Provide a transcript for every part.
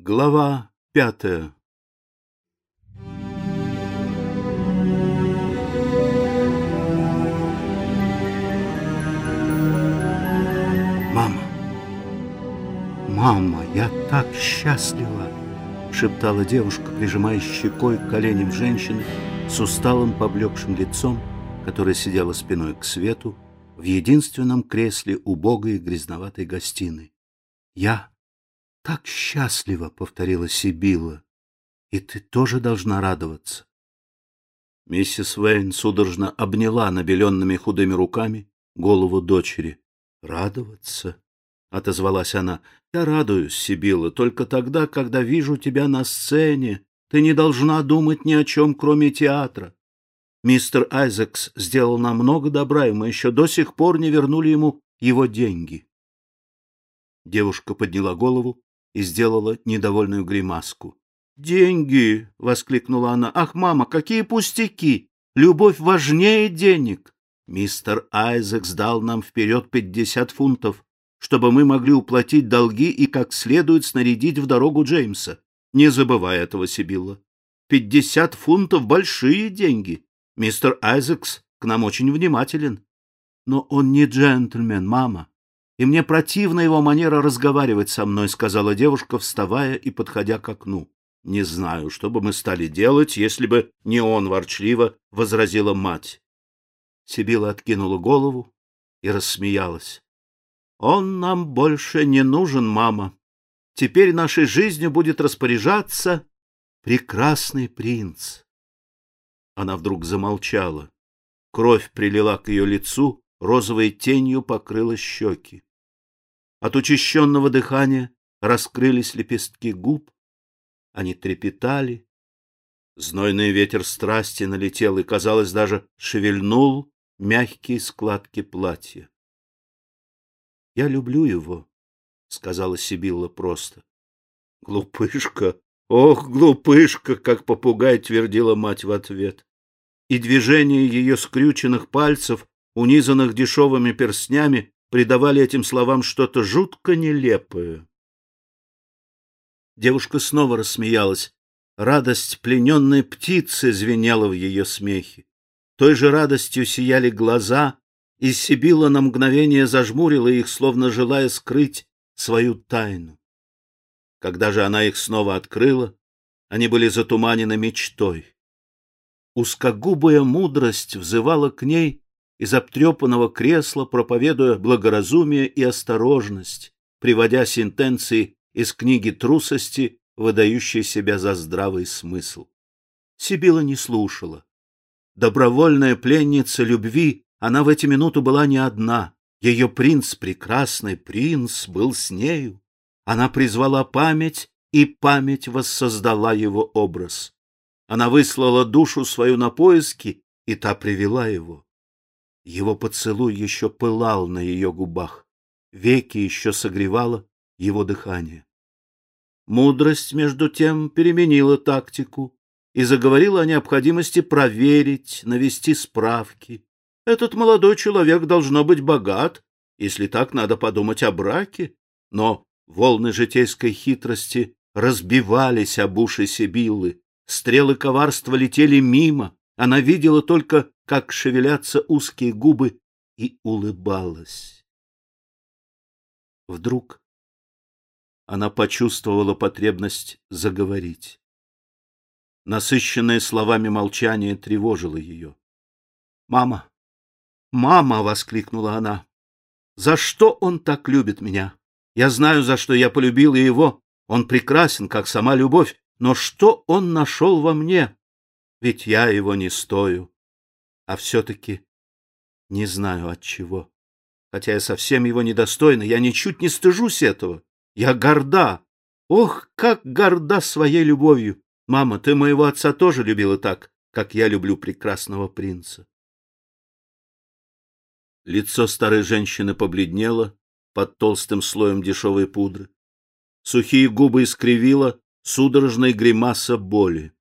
Глава пятая Мама! Мама, я так счастлива! Шептала девушка, прижимая щекой к коленям женщины с усталым поблекшим лицом, которая сидела спиной к свету в единственном кресле убогой грязноватой гостиной. Я так счастлива, повторила Сибила. И ты тоже должна радоваться. Миссис Вейн судорожно обняла набеленными худыми руками голову дочери. Радоваться, отозвалась она. Я радуюсь, Сибила, только тогда, когда вижу тебя на сцене. Ты не должна думать ни о чем, кроме театра. Мистер Айзекс сделал нам много добра, и мы еще до сих пор не вернули ему его деньги. Девушка подняла голову и сделала недовольную гримаску. «Деньги!» — воскликнула она. «Ах, мама, какие пустяки! Любовь важнее денег!» Мистер Айзекс дал нам вперед пятьдесят фунтов, чтобы мы могли уплатить долги и как следует снарядить в дорогу Джеймса. Не забывай этого, Сибилла. Пятьдесят фунтов — большие деньги. Мистер Айзекс к нам очень внимателен. Но он не джентльмен, мама и мне противна его манера разговаривать со мной, сказала девушка, вставая и подходя к окну. Не знаю, что бы мы стали делать, если бы не он ворчливо возразила мать. Сибила откинула голову и рассмеялась. Он нам больше не нужен, мама. Теперь нашей жизнью будет распоряжаться прекрасный принц. Она вдруг замолчала. Кровь прилила к ее лицу, розовой тенью покрыла щеки. От учащенного дыхания раскрылись лепестки губ, они трепетали. Знойный ветер страсти налетел и, казалось, даже шевельнул мягкие складки платья. «Я люблю его», — сказала Сибилла просто. «Глупышка! Ох, глупышка!» — как попугай твердила мать в ответ. И движение ее скрюченных пальцев, унизанных дешевыми перстнями, придавали этим словам что-то жутко нелепое. Девушка снова рассмеялась. Радость плененной птицы звенела в ее смехе. Той же радостью сияли глаза, и Сибила на мгновение зажмурила их, словно желая скрыть свою тайну. Когда же она их снова открыла, они были затуманены мечтой. Узкогубая мудрость взывала к ней из обтрепанного кресла, проповедуя благоразумие и осторожность, приводя сентенции из книги трусости, выдающей себя за здравый смысл. Сибила не слушала. Добровольная пленница любви, она в эти минуты была не одна. Ее принц, прекрасный принц, был с нею. Она призвала память, и память воссоздала его образ. Она выслала душу свою на поиски, и та привела его. Его поцелуй еще пылал на ее губах, веки еще согревало его дыхание. Мудрость, между тем, переменила тактику и заговорила о необходимости проверить, навести справки. Этот молодой человек должно быть богат, если так надо подумать о браке, но волны житейской хитрости разбивались об уши Сибиллы, стрелы коварства летели мимо, она видела только, как шевелятся узкие губы, и улыбалась. Вдруг она почувствовала потребность заговорить. Насыщенное словами молчание тревожило ее. «Мама! Мама!» — воскликнула она. «За что он так любит меня? Я знаю, за что я полюбила его. Он прекрасен, как сама любовь. Но что он нашел во мне? Ведь я его не стою. А все-таки не знаю от чего. Хотя я совсем его недостойна, я ничуть не стыжусь этого. Я горда. Ох, как горда своей любовью. Мама, ты моего отца тоже любила так, как я люблю прекрасного принца. Лицо старой женщины побледнело под толстым слоем дешевой пудры. Сухие губы искривила судорожная гримаса боли.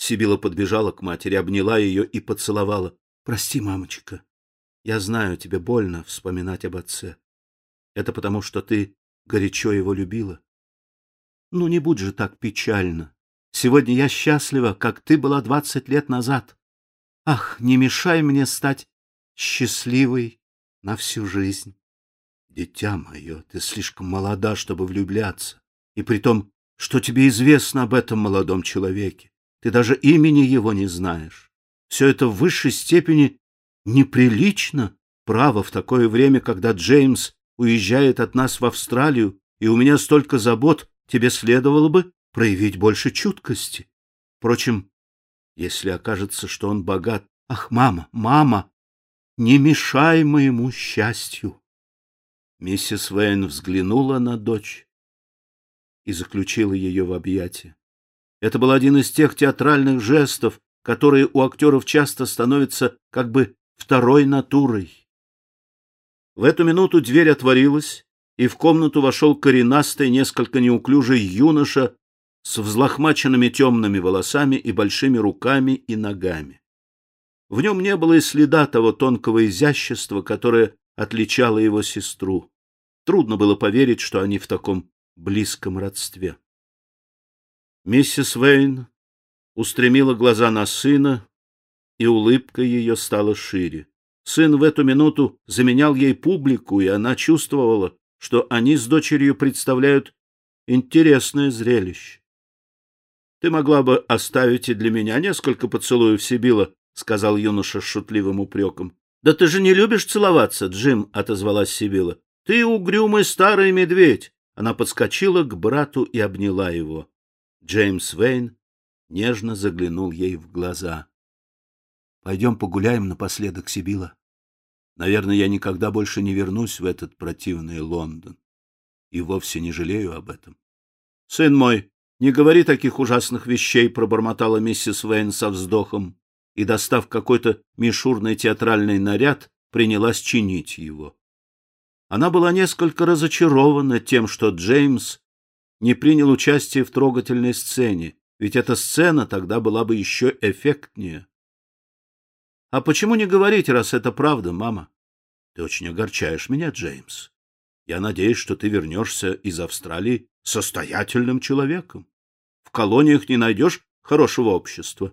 Сибила подбежала к матери, обняла ее и поцеловала. Прости, мамочка. Я знаю, тебе больно вспоминать об отце. Это потому, что ты горячо его любила. Ну, не будь же так печально. Сегодня я счастлива, как ты была двадцать лет назад. Ах, не мешай мне стать счастливой на всю жизнь. Дитя мое, ты слишком молода, чтобы влюбляться. И при том, что тебе известно об этом молодом человеке? Ты даже имени его не знаешь. Все это в высшей степени неприлично, право, в такое время, когда Джеймс уезжает от нас в Австралию, и у меня столько забот, тебе следовало бы проявить больше чуткости. Впрочем, если окажется, что он богат... Ах, мама, мама, не мешай моему счастью. Миссис Вейн взглянула на дочь и заключила ее в объятия. Это был один из тех театральных жестов, которые у актеров часто становятся как бы второй натурой. В эту минуту дверь отворилась, и в комнату вошел коренастый, несколько неуклюжий юноша с взлохмаченными темными волосами и большими руками и ногами. В нем не было и следа того тонкого изящества, которое отличало его сестру. Трудно было поверить, что они в таком близком родстве. Миссис Вейн устремила глаза на сына, и улыбка ее стала шире. Сын в эту минуту заменял ей публику, и она чувствовала, что они с дочерью представляют интересное зрелище. — Ты могла бы оставить и для меня несколько поцелуев, Сибила, — сказал юноша с шутливым упреком. — Да ты же не любишь целоваться, Джим, — отозвалась Сибила. — Ты угрюмый старый медведь. Она подскочила к брату и обняла его. Джеймс Вейн нежно заглянул ей в глаза. — Пойдем погуляем напоследок, Сибила. Наверное, я никогда больше не вернусь в этот противный Лондон. И вовсе не жалею об этом. — Сын мой, не говори таких ужасных вещей, — пробормотала миссис Вейн со вздохом и, достав какой-то мишурный театральный наряд, принялась чинить его. Она была несколько разочарована тем, что Джеймс не принял участие в трогательной сцене, ведь эта сцена тогда была бы еще эффектнее. — А почему не говорить, раз это правда, мама? — Ты очень огорчаешь меня, Джеймс. Я надеюсь, что ты вернешься из Австралии состоятельным человеком. В колониях не найдешь хорошего общества.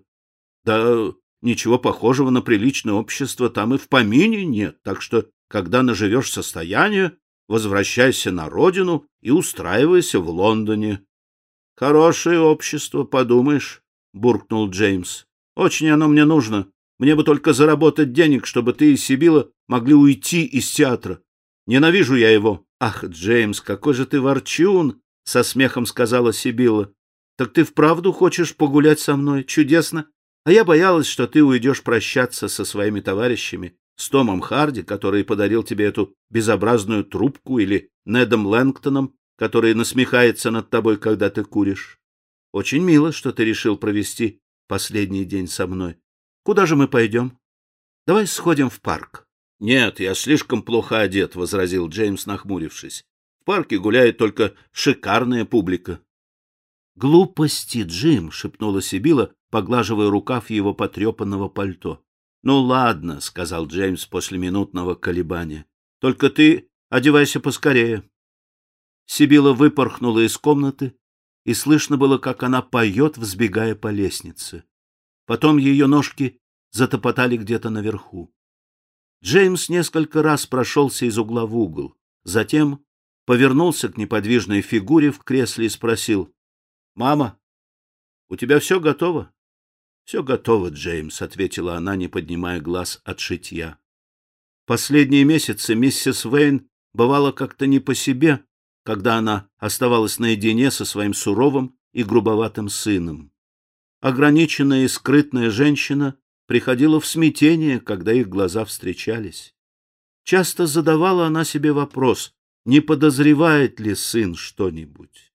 Да ничего похожего на приличное общество там и в помине нет, так что когда наживешь состояние, возвращайся на родину и устраивайся в Лондоне. — Хорошее общество, подумаешь, — буркнул Джеймс. — Очень оно мне нужно. Мне бы только заработать денег, чтобы ты и Сибила могли уйти из театра. Ненавижу я его. — Ах, Джеймс, какой же ты ворчун! — со смехом сказала Сибила. — Так ты вправду хочешь погулять со мной? Чудесно. А я боялась, что ты уйдешь прощаться со своими товарищами с Томом Харди, который подарил тебе эту безобразную трубку, или Недом Лэнгтоном, который насмехается над тобой, когда ты куришь. Очень мило, что ты решил провести последний день со мной. Куда же мы пойдем? Давай сходим в парк. — Нет, я слишком плохо одет, — возразил Джеймс, нахмурившись. — В парке гуляет только шикарная публика. — Глупости, Джим, — шепнула Сибила, поглаживая рукав его потрепанного пальто. Ну ладно, сказал Джеймс после минутного колебания. Только ты одевайся поскорее. Сибила выпорхнула из комнаты, и слышно было, как она поет, взбегая по лестнице. Потом ее ножки затопотали где-то наверху. Джеймс несколько раз прошелся из угла в угол, затем повернулся к неподвижной фигуре в кресле и спросил: "Мама, у тебя все готово?" Все готово, Джеймс, ответила она, не поднимая глаз от шитья. Последние месяцы миссис Вейн бывала как-то не по себе, когда она оставалась наедине со своим суровым и грубоватым сыном. Ограниченная и скрытная женщина приходила в смятение, когда их глаза встречались. Часто задавала она себе вопрос, не подозревает ли сын что-нибудь.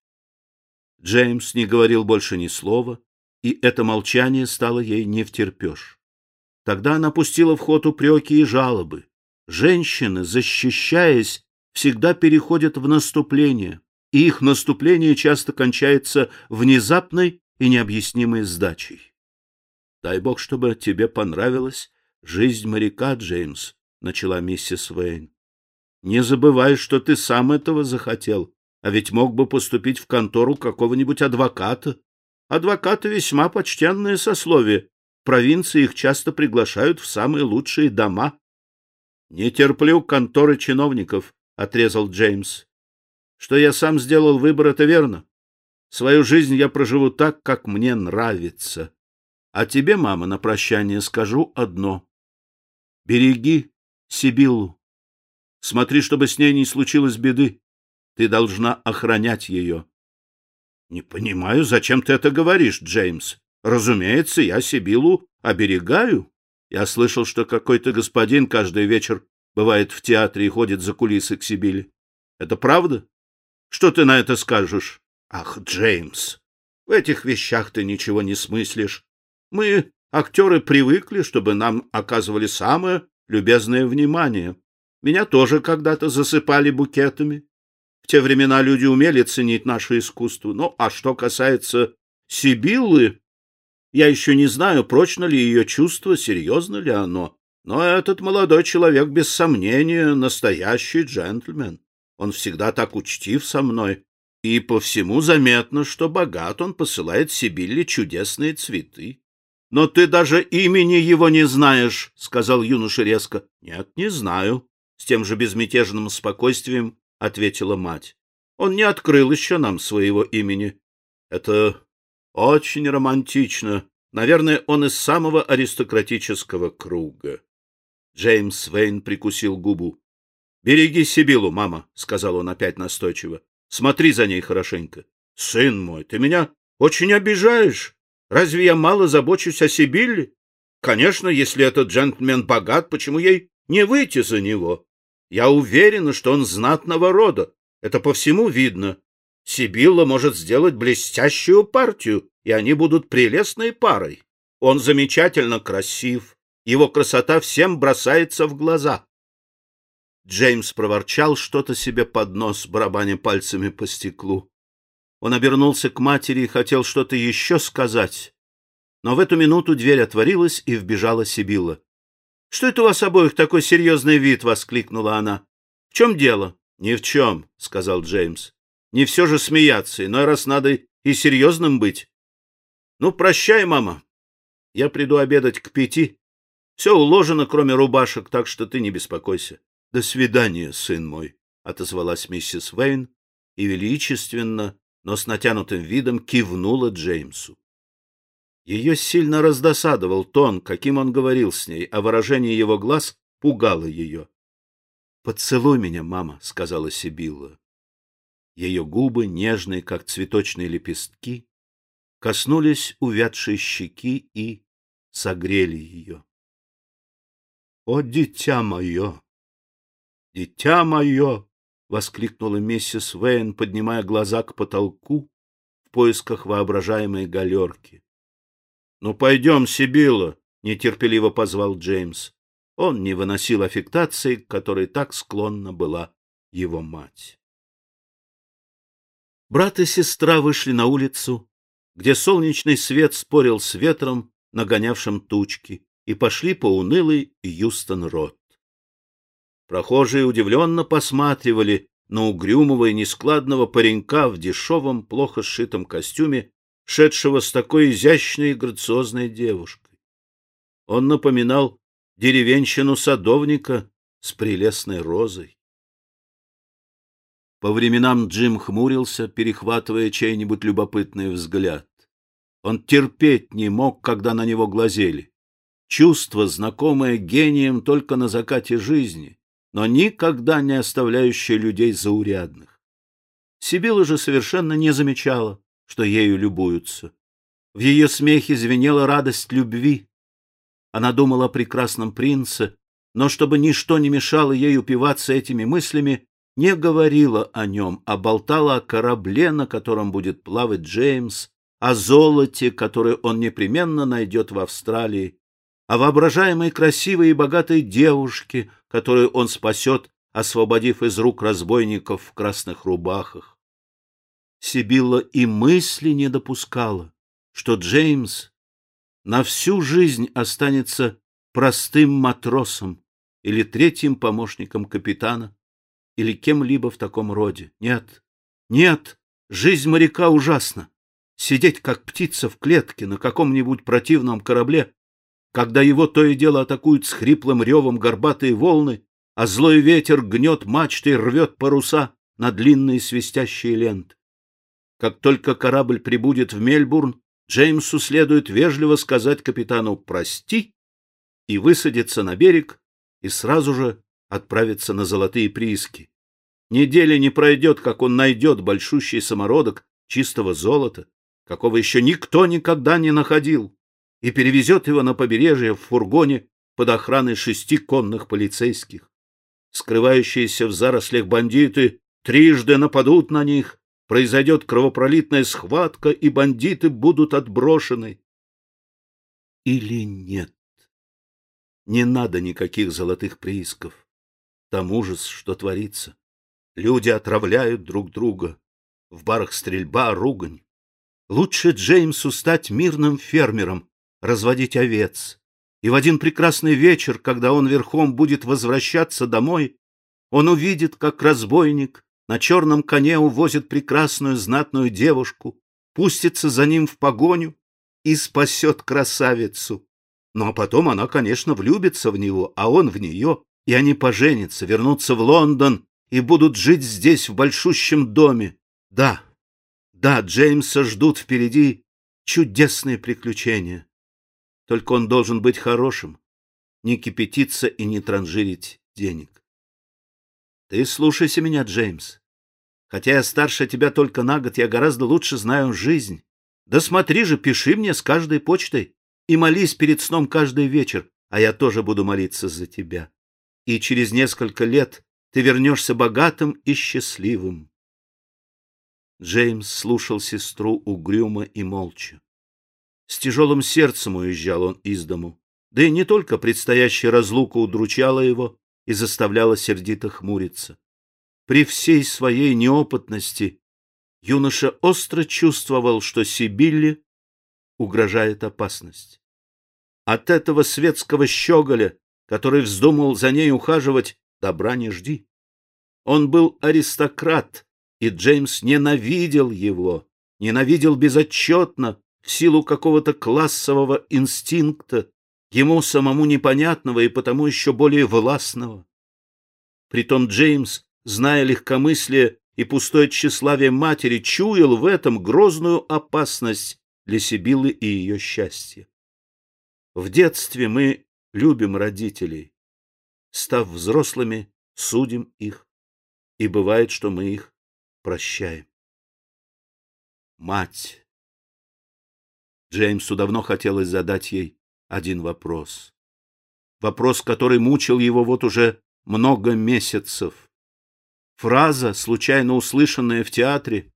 Джеймс не говорил больше ни слова, и это молчание стало ей не втерпешь. Тогда она пустила в ход упреки и жалобы. Женщины, защищаясь, всегда переходят в наступление, и их наступление часто кончается внезапной и необъяснимой сдачей. Дай бог, чтобы тебе понравилась жизнь моряка, Джеймс, начала миссис Вейн. Не забывай, что ты сам этого захотел. а ведь мог бы поступить в контору какого-нибудь адвоката. Адвокаты весьма почтенное сословие. Провинции их часто приглашают в самые лучшие дома. — Не терплю конторы чиновников, — отрезал Джеймс. — Что я сам сделал выбор, это верно. Свою жизнь я проживу так, как мне нравится. А тебе, мама, на прощание скажу одно. Береги Сибиллу. Смотри, чтобы с ней не случилось беды. Ты должна охранять ее. — Не понимаю, зачем ты это говоришь, Джеймс. Разумеется, я Сибилу оберегаю. Я слышал, что какой-то господин каждый вечер бывает в театре и ходит за кулисы к Сибиле. Это правда? Что ты на это скажешь? Ах, Джеймс, в этих вещах ты ничего не смыслишь. Мы, актеры, привыкли, чтобы нам оказывали самое любезное внимание. Меня тоже когда-то засыпали букетами. Те времена люди умели ценить наше искусство. Ну, а что касается Сибиллы, я еще не знаю, прочно ли ее чувство, серьезно ли оно. Но этот молодой человек, без сомнения, настоящий джентльмен. Он всегда так учтив со мной. И по всему заметно, что богат он посылает Сибилле чудесные цветы. — Но ты даже имени его не знаешь, — сказал юноша резко. — Нет, не знаю, — с тем же безмятежным спокойствием ответила мать. Он не открыл еще нам своего имени. Это очень романтично. Наверное, он из самого аристократического круга. Джеймс Вейн прикусил губу. — Береги Сибилу, мама, — сказал он опять настойчиво. — Смотри за ней хорошенько. — Сын мой, ты меня очень обижаешь. Разве я мало забочусь о Сибилле? Конечно, если этот джентльмен богат, почему ей не выйти за него? Я уверена, что он знатного рода. Это по всему видно. Сибилла может сделать блестящую партию, и они будут прелестной парой. Он замечательно красив. Его красота всем бросается в глаза. Джеймс проворчал что-то себе под нос, барабаня пальцами по стеклу. Он обернулся к матери и хотел что-то еще сказать. Но в эту минуту дверь отворилась, и вбежала Сибилла. Что это у вас обоих такой серьезный вид? — воскликнула она. — В чем дело? — Ни в чем, — сказал Джеймс. — Не все же смеяться, иной раз надо и серьезным быть. — Ну, прощай, мама. Я приду обедать к пяти. Все уложено, кроме рубашек, так что ты не беспокойся. — До свидания, сын мой, — отозвалась миссис Вейн и величественно, но с натянутым видом кивнула Джеймсу. Ее сильно раздосадовал тон, каким он говорил с ней, а выражение его глаз пугало ее. — Поцелуй меня, мама, — сказала Сибилла. Ее губы, нежные, как цветочные лепестки, коснулись увядшей щеки и согрели ее. — О, дитя мое! Дитя мое! — воскликнула миссис Вейн, поднимая глаза к потолку в поисках воображаемой галерки. «Ну, пойдем, Сибилла!» — нетерпеливо позвал Джеймс. Он не выносил аффектации, к которой так склонна была его мать. Брат и сестра вышли на улицу, где солнечный свет спорил с ветром, нагонявшим тучки, и пошли по унылой Юстон-Рот. Прохожие удивленно посматривали на угрюмого и нескладного паренька в дешевом, плохо сшитом костюме шедшего с такой изящной и грациозной девушкой. Он напоминал деревенщину садовника с прелестной розой. По временам Джим хмурился, перехватывая чей-нибудь любопытный взгляд. Он терпеть не мог, когда на него глазели. Чувство, знакомое гением только на закате жизни, но никогда не оставляющее людей заурядных. Сибила же совершенно не замечала, что ею любуются. В ее смехе звенела радость любви. Она думала о прекрасном принце, но чтобы ничто не мешало ей упиваться этими мыслями, не говорила о нем, а болтала о корабле, на котором будет плавать Джеймс, о золоте, которое он непременно найдет в Австралии, о воображаемой красивой и богатой девушке, которую он спасет, освободив из рук разбойников в красных рубахах. Сибилла и мысли не допускала, что Джеймс на всю жизнь останется простым матросом или третьим помощником капитана или кем-либо в таком роде. Нет, Нет, жизнь моряка ужасна. Сидеть, как птица в клетке на каком-нибудь противном корабле, когда его то и дело атакуют с хриплым ревом горбатые волны, а злой ветер гнет мачты и рвет паруса на длинные свистящие ленты. Как только корабль прибудет в Мельбурн, Джеймсу следует вежливо сказать капитану «прости» и высадиться на берег, и сразу же отправиться на золотые прииски. Недели не пройдет, как он найдет большущий самородок чистого золота, какого еще никто никогда не находил, и перевезет его на побережье в фургоне под охраной шести конных полицейских. Скрывающиеся в зарослях бандиты трижды нападут на них, произойдет кровопролитная схватка, и бандиты будут отброшены. Или нет? Не надо никаких золотых приисков. Там ужас, что творится. Люди отравляют друг друга. В барах стрельба, ругань. Лучше Джеймсу стать мирным фермером, разводить овец. И в один прекрасный вечер, когда он верхом будет возвращаться домой, он увидит, как разбойник на черном коне увозит прекрасную знатную девушку, пустится за ним в погоню и спасет красавицу. Ну а потом она, конечно, влюбится в него, а он в нее, и они поженятся, вернутся в Лондон и будут жить здесь, в большущем доме. Да, да, Джеймса ждут впереди чудесные приключения. Только он должен быть хорошим, не кипятиться и не транжирить денег. Ты слушайся меня, Джеймс. Хотя я старше тебя только на год, я гораздо лучше знаю жизнь. Да смотри же, пиши мне с каждой почтой и молись перед сном каждый вечер, а я тоже буду молиться за тебя. И через несколько лет ты вернешься богатым и счастливым. Джеймс слушал сестру угрюмо и молча. С тяжелым сердцем уезжал он из дому. Да и не только предстоящая разлука удручала его и заставляла сердито хмуриться. При всей своей неопытности юноша остро чувствовал, что Сибилле угрожает опасность. От этого светского щеголя, который вздумал за ней ухаживать, добра не жди. Он был аристократ, и Джеймс ненавидел его, ненавидел безотчетно, в силу какого-то классового инстинкта, ему самому непонятного и потому еще более властного. Притом Джеймс, зная легкомыслие и пустое тщеславие матери, чуял в этом грозную опасность для Сибилы и ее счастья. В детстве мы любим родителей. Став взрослыми, судим их. И бывает, что мы их прощаем. Мать. Джеймсу давно хотелось задать ей один вопрос. Вопрос, который мучил его вот уже много месяцев. Фраза, случайно услышанная в театре,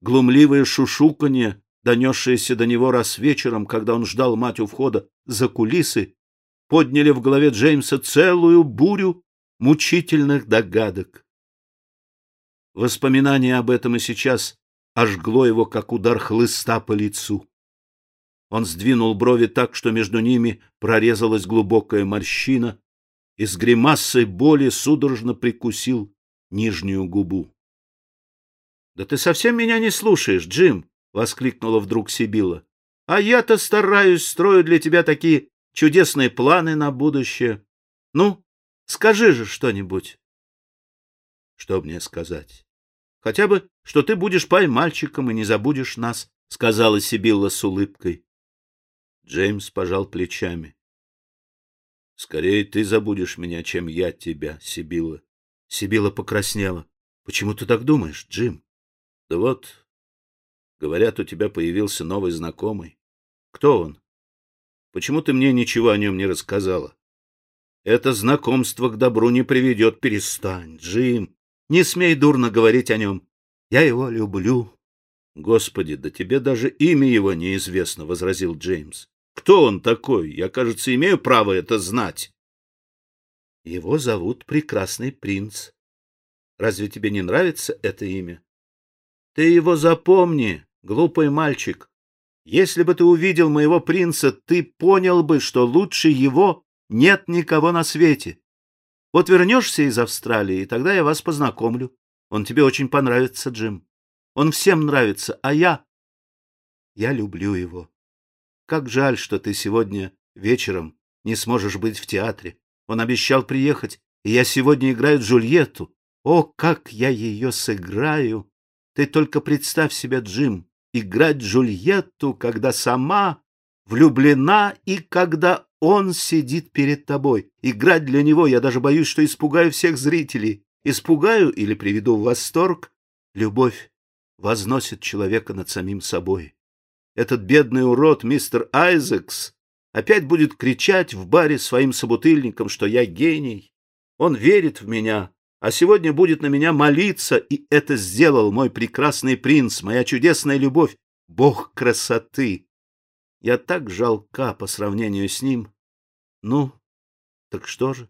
глумливое шушуканье, донесшиеся до него раз вечером, когда он ждал мать у входа за кулисы, подняли в голове Джеймса целую бурю мучительных догадок. Воспоминание об этом и сейчас ожгло его, как удар хлыста по лицу. Он сдвинул брови так, что между ними прорезалась глубокая морщина, и с гримасой боли судорожно прикусил нижнюю губу. — Да ты совсем меня не слушаешь, Джим! — воскликнула вдруг Сибила. — А я-то стараюсь, строю для тебя такие чудесные планы на будущее. Ну, скажи же что-нибудь. — Что мне сказать? — Хотя бы, что ты будешь поймальчиком и не забудешь нас, — сказала Сибилла с улыбкой. Джеймс пожал плечами. — Скорее ты забудешь меня, чем я тебя, Сибилла. Сибилла покраснела. — Почему ты так думаешь, Джим? — Да вот, Говорят, у тебя появился новый знакомый. Кто он? Почему ты мне ничего о нем не рассказала? Это знакомство к добру не приведет. Перестань, Джим. Не смей дурно говорить о нем. Я его люблю. Господи, да тебе даже имя его неизвестно, — возразил Джеймс. Кто он такой? Я, кажется, имею право это знать. Его зовут Прекрасный Принц. Разве тебе не нравится это имя? Ты его запомни. Глупый мальчик, если бы ты увидел моего принца, ты понял бы, что лучше его нет никого на свете. Вот вернешься из Австралии, и тогда я вас познакомлю. Он тебе очень понравится, Джим. Он всем нравится, а я... Я люблю его. Как жаль, что ты сегодня вечером не сможешь быть в театре. Он обещал приехать, и я сегодня играю Джульетту. О, как я ее сыграю! Ты только представь себе, Джим, играть Джульетту, когда сама влюблена и когда он сидит перед тобой. Играть для него я даже боюсь, что испугаю всех зрителей. Испугаю или приведу в восторг. Любовь возносит человека над самим собой. Этот бедный урод, мистер Айзекс, опять будет кричать в баре своим собутыльникам, что я гений. Он верит в меня, а сегодня будет на меня молиться, и это сделал мой прекрасный принц, моя чудесная любовь, бог красоты. Я так жалка по сравнению с ним. Ну, так что же?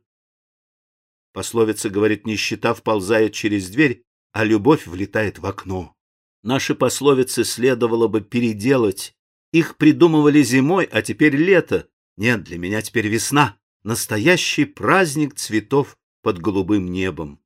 Пословица говорит, нищета вползает через дверь, а любовь влетает в окно. Наши пословицы следовало бы переделать. Их придумывали зимой, а теперь лето. Нет, для меня теперь весна. Настоящий праздник цветов под голубым небом.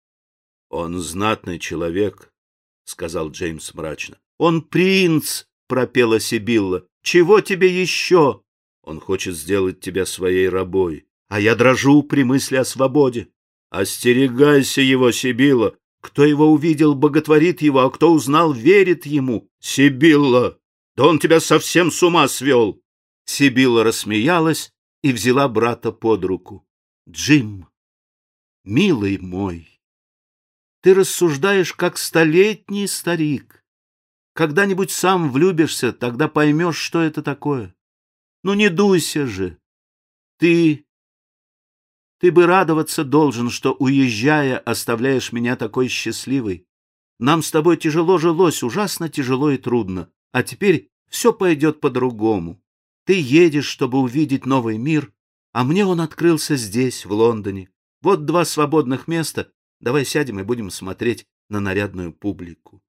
— Он знатный человек, — сказал Джеймс мрачно. — Он принц, — пропела Сибилла. — Чего тебе еще? Он хочет сделать тебя своей рабой. А я дрожу при мысли о свободе. Остерегайся его, Сибилла. Кто его увидел, боготворит его, а кто узнал, верит ему. Сибилла! Да он тебя совсем с ума свел! Сибилла рассмеялась и взяла брата под руку. Джим, милый мой, ты рассуждаешь, как столетний старик. Когда-нибудь сам влюбишься, тогда поймешь, что это такое. Ну не дуйся же. Ты... Ты бы радоваться должен, что, уезжая, оставляешь меня такой счастливой. Нам с тобой тяжело жилось, ужасно тяжело и трудно. А теперь все пойдет по-другому. Ты едешь, чтобы увидеть новый мир, а мне он открылся здесь, в Лондоне. Вот два свободных места. Давай сядем и будем смотреть на нарядную публику.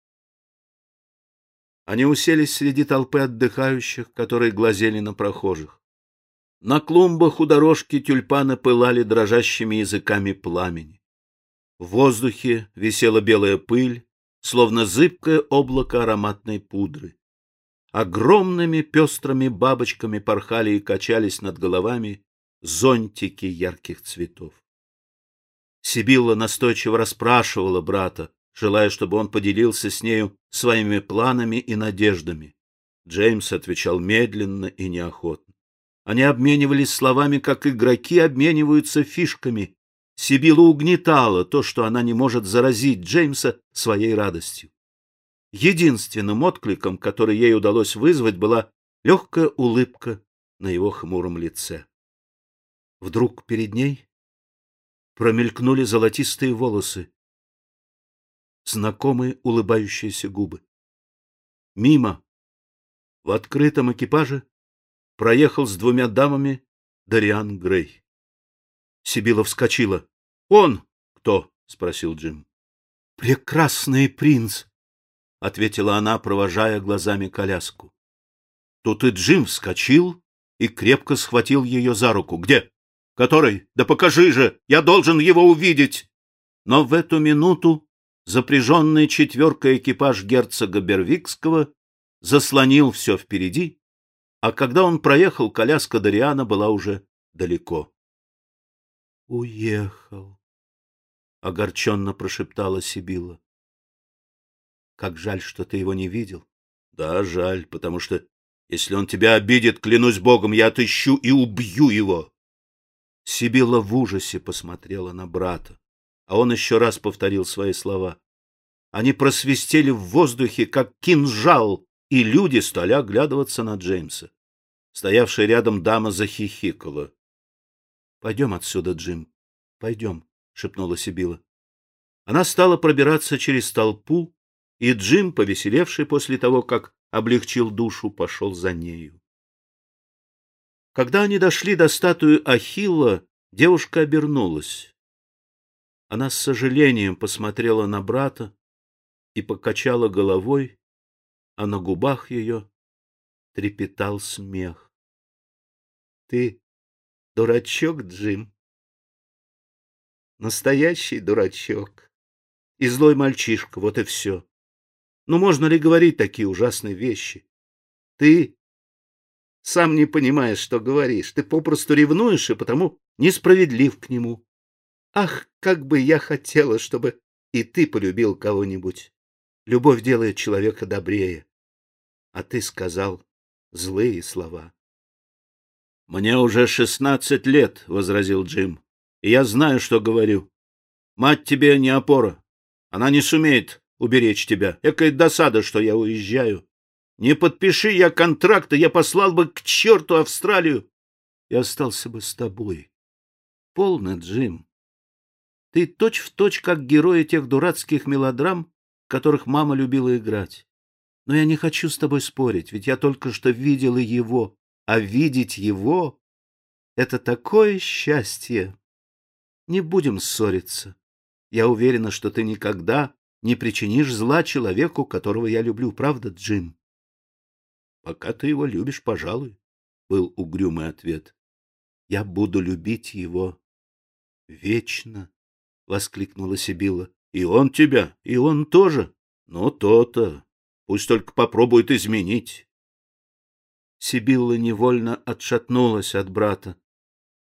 Они уселись среди толпы отдыхающих, которые глазели на прохожих. На клумбах у дорожки тюльпаны пылали дрожащими языками пламени. В воздухе висела белая пыль, словно зыбкое облако ароматной пудры. Огромными пестрыми бабочками порхали и качались над головами зонтики ярких цветов. Сибилла настойчиво расспрашивала брата, желая, чтобы он поделился с нею своими планами и надеждами. Джеймс отвечал медленно и неохотно. Они обменивались словами, как игроки обмениваются фишками. Сибилла угнетала то, что она не может заразить Джеймса своей радостью. Единственным откликом, который ей удалось вызвать, была легкая улыбка на его хмуром лице. Вдруг перед ней промелькнули золотистые волосы, знакомые улыбающиеся губы. Мимо, в открытом экипаже, проехал с двумя дамами Дариан Грей. Сибила вскочила. «Он кто?» — спросил Джим. «Прекрасный принц!» — ответила она, провожая глазами коляску. Тут и Джим вскочил и крепко схватил ее за руку. «Где? Который? Да покажи же! Я должен его увидеть!» Но в эту минуту запряженный четверкой экипаж герцога Бервикского заслонил все впереди, а когда он проехал, коляска Дариана была уже далеко. — Уехал, — огорченно прошептала Сибила. — Как жаль, что ты его не видел. — Да, жаль, потому что, если он тебя обидит, клянусь богом, я отыщу и убью его. Сибила в ужасе посмотрела на брата а он еще раз повторил свои слова. Они просвистели в воздухе, как кинжал, и люди стали оглядываться на Джеймса. Стоявшая рядом дама захихикала. — Пойдем отсюда, Джим, пойдем, — шепнула Сибила. Она стала пробираться через толпу, и Джим, повеселевший после того, как облегчил душу, пошел за нею. Когда они дошли до статуи Ахилла, девушка обернулась. Она с сожалением посмотрела на брата и покачала головой, а на губах ее трепетал смех. — Ты дурачок, Джим. Настоящий дурачок. И злой мальчишка, вот и все. Ну, можно ли говорить такие ужасные вещи? Ты сам не понимаешь, что говоришь. Ты попросту ревнуешь и потому несправедлив к нему. Ах, как бы я хотела, чтобы и ты полюбил кого-нибудь. Любовь делает человека добрее. А ты сказал злые слова. — Мне уже шестнадцать лет, — возразил Джим, — и я знаю, что говорю. Мать тебе не опора. Она не сумеет уберечь тебя. Экая досада, что я уезжаю. Не подпиши я контракта, я послал бы к черту Австралию и остался бы с тобой. Полно, Джим. Ты точь-в-точь точь как герои тех дурацких мелодрам, в которых мама любила играть. Но я не хочу с тобой спорить, ведь я только что видела его, а видеть его — это такое счастье. Не будем ссориться. Я уверена, что ты никогда не причинишь зла человеку, которого я люблю, правда, Джим? Пока ты его любишь, пожалуй, был угрюмый ответ. Я буду любить его вечно, воскликнула Сибила. И он тебя, и он тоже. Ну то-то. Пусть только попробует изменить. Сибилла невольно отшатнулась от брата,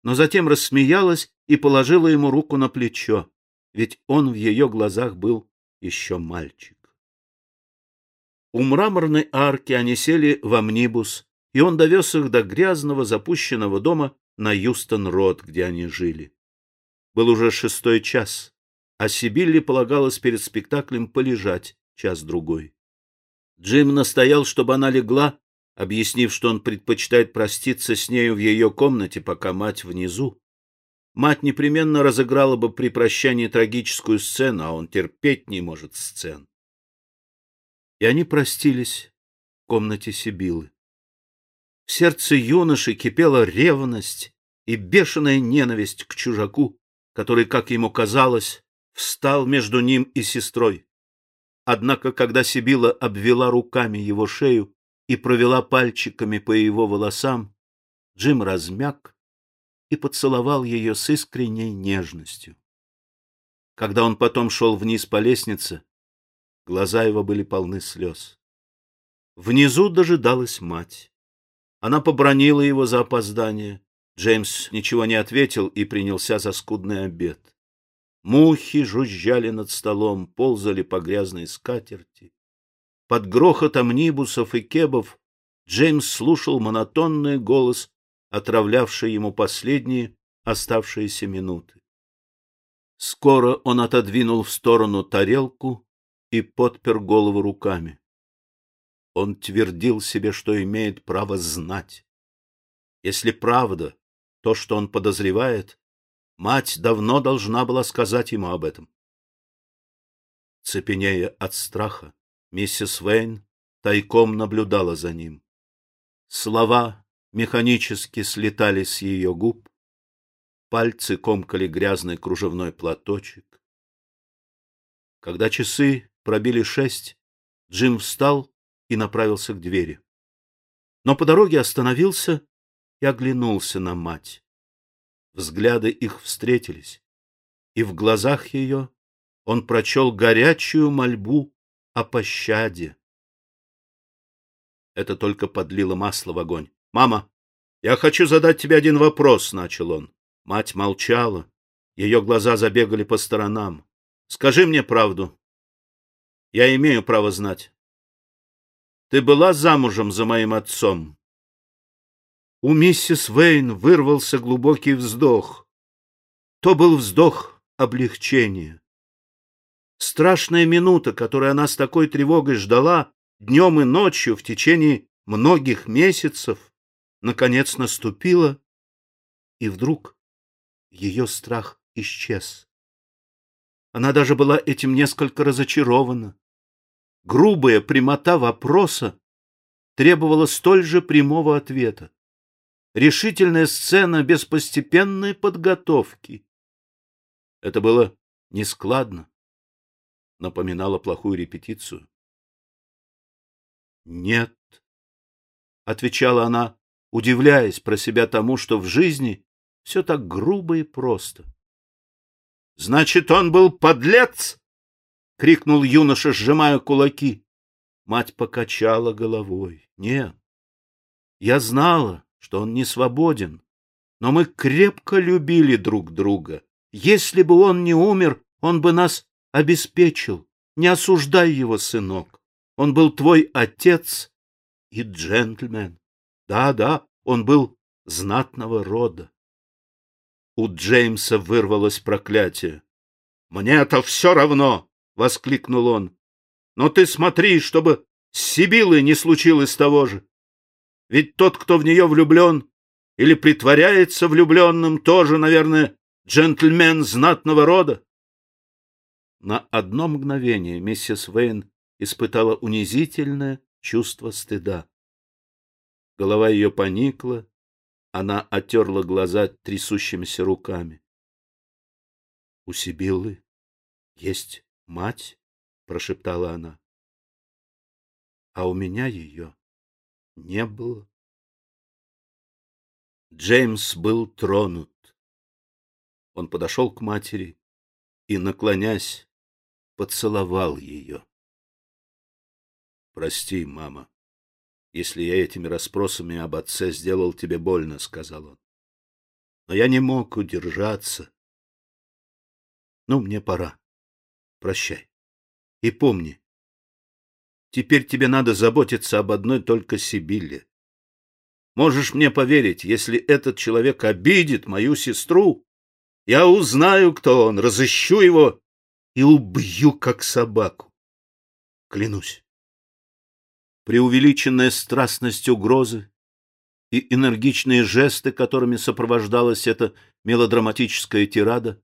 но затем рассмеялась и положила ему руку на плечо, ведь он в ее глазах был еще мальчик. У мраморной арки они сели в амнибус, и он довез их до грязного запущенного дома на Юстон-Род, где они жили. Был уже шестой час, а Сибилле полагалось перед спектаклем полежать час-другой. Джим настоял, чтобы она легла, объяснив, что он предпочитает проститься с нею в ее комнате, пока мать внизу. Мать непременно разыграла бы при прощании трагическую сцену, а он терпеть не может сцен и они простились в комнате Сибилы. В сердце юноши кипела ревность и бешеная ненависть к чужаку, который, как ему казалось, встал между ним и сестрой. Однако, когда Сибила обвела руками его шею и провела пальчиками по его волосам, Джим размяк и поцеловал ее с искренней нежностью. Когда он потом шел вниз по лестнице, Глаза его были полны слез. Внизу дожидалась мать. Она побронила его за опоздание. Джеймс ничего не ответил и принялся за скудный обед. Мухи жужжали над столом, ползали по грязной скатерти. Под грохот амнибусов и кебов Джеймс слушал монотонный голос, отравлявший ему последние оставшиеся минуты. Скоро он отодвинул в сторону тарелку и подпер голову руками. Он твердил себе, что имеет право знать. Если правда то, что он подозревает, мать давно должна была сказать ему об этом. Цепенея от страха, миссис Вейн тайком наблюдала за ним. Слова механически слетали с ее губ, пальцы комкали грязный кружевной платочек. Когда часы Пробили шесть. Джим встал и направился к двери. Но по дороге остановился и оглянулся на мать. Взгляды их встретились, и в глазах ее он прочел горячую мольбу о пощаде. Это только подлило масло в огонь. «Мама, я хочу задать тебе один вопрос», — начал он. Мать молчала. Ее глаза забегали по сторонам. «Скажи мне правду. Я имею право знать. Ты была замужем за моим отцом? У миссис Вейн вырвался глубокий вздох. То был вздох облегчения. Страшная минута, которую она с такой тревогой ждала днем и ночью в течение многих месяцев, наконец наступила, и вдруг ее страх исчез. Она даже была этим несколько разочарована. Грубая прямота вопроса требовала столь же прямого ответа. Решительная сцена без постепенной подготовки. Это было нескладно, напоминало плохую репетицию. «Нет», — отвечала она, удивляясь про себя тому, что в жизни все так грубо и просто. «Значит, он был подлец?» — крикнул юноша, сжимая кулаки. Мать покачала головой. Нет. Я знала, что он не свободен, но мы крепко любили друг друга. Если бы он не умер, он бы нас обеспечил. Не осуждай его, сынок. Он был твой отец и джентльмен. Да-да, он был знатного рода. У Джеймса вырвалось проклятие. «Мне это все равно!» — воскликнул он. «Но ты смотри, чтобы с Сибилой не случилось того же. Ведь тот, кто в нее влюблен или притворяется влюбленным, тоже, наверное, джентльмен знатного рода». На одно мгновение миссис Вейн испытала унизительное чувство стыда. Голова ее поникла, она отерла глаза трясущимися руками. — У Сибиллы есть мать, — прошептала она. — А у меня ее не было. Джеймс был тронут. Он подошел к матери и, наклонясь, поцеловал ее. «Прости, мама, если я этими расспросами об отце сделал тебе больно», — сказал он. «Но я не мог удержаться. Ну, мне пора. Прощай. И помни, теперь тебе надо заботиться об одной только Сибилле. Можешь мне поверить, если этот человек обидит мою сестру, я узнаю, кто он, разыщу его и убью, как собаку. Клянусь преувеличенная страстность угрозы и энергичные жесты, которыми сопровождалась эта мелодраматическая тирада,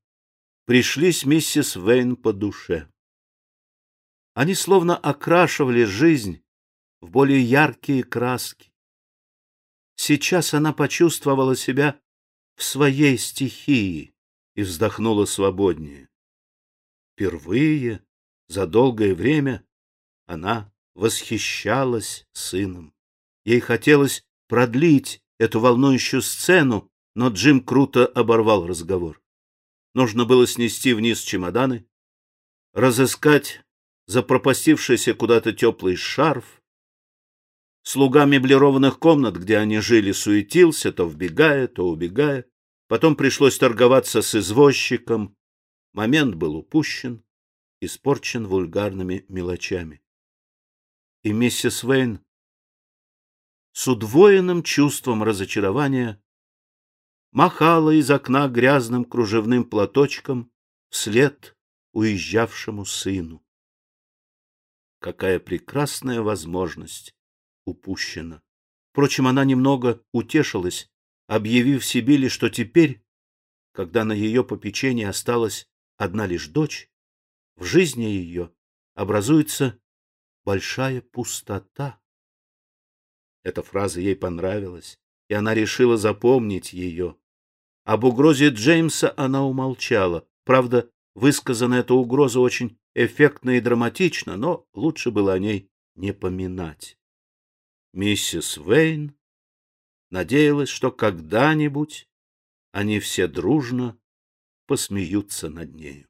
пришлись миссис Вейн по душе. Они словно окрашивали жизнь в более яркие краски. Сейчас она почувствовала себя в своей стихии и вздохнула свободнее. Впервые за долгое время она восхищалась сыном. Ей хотелось продлить эту волнующую сцену, но Джим круто оборвал разговор. Нужно было снести вниз чемоданы, разыскать запропастившийся куда-то теплый шарф. Слуга меблированных комнат, где они жили, суетился, то вбегая, то убегая. Потом пришлось торговаться с извозчиком. Момент был упущен, испорчен вульгарными мелочами и миссис Вейн с удвоенным чувством разочарования махала из окна грязным кружевным платочком вслед уезжавшему сыну. Какая прекрасная возможность упущена. Впрочем, она немного утешилась, объявив Сибили, что теперь, когда на ее попечении осталась одна лишь дочь, в жизни ее образуется большая пустота. Эта фраза ей понравилась, и она решила запомнить ее. Об угрозе Джеймса она умолчала. Правда, высказана эта угроза очень эффектно и драматично, но лучше было о ней не поминать. Миссис Вейн надеялась, что когда-нибудь они все дружно посмеются над нею.